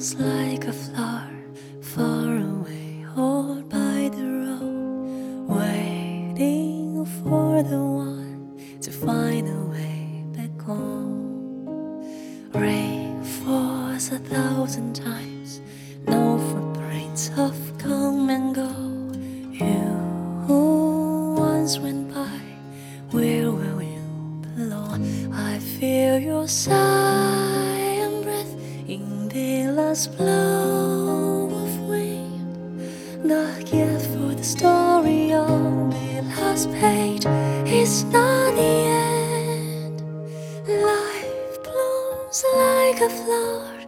like a flower far away, all by the road, waiting for the one to find a way back home. Rain falls a thousand times, no footprints of come and go. You who once went by, where will you belong? I feel your sigh last blow wind. The gift for the story on the last page is not the end. Life blooms like a flower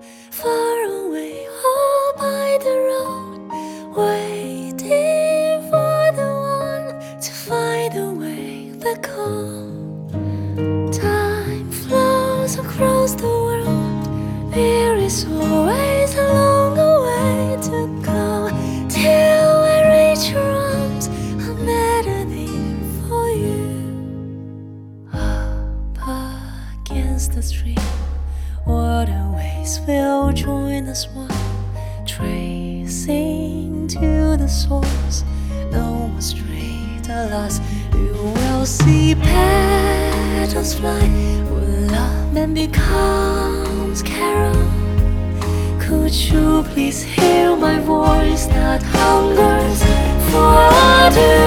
the stream, waterways will join us one, tracing to the source. No more straight, alas, you will see petals fly. When love then becomes carol. Could you please hear my voice that hungers for?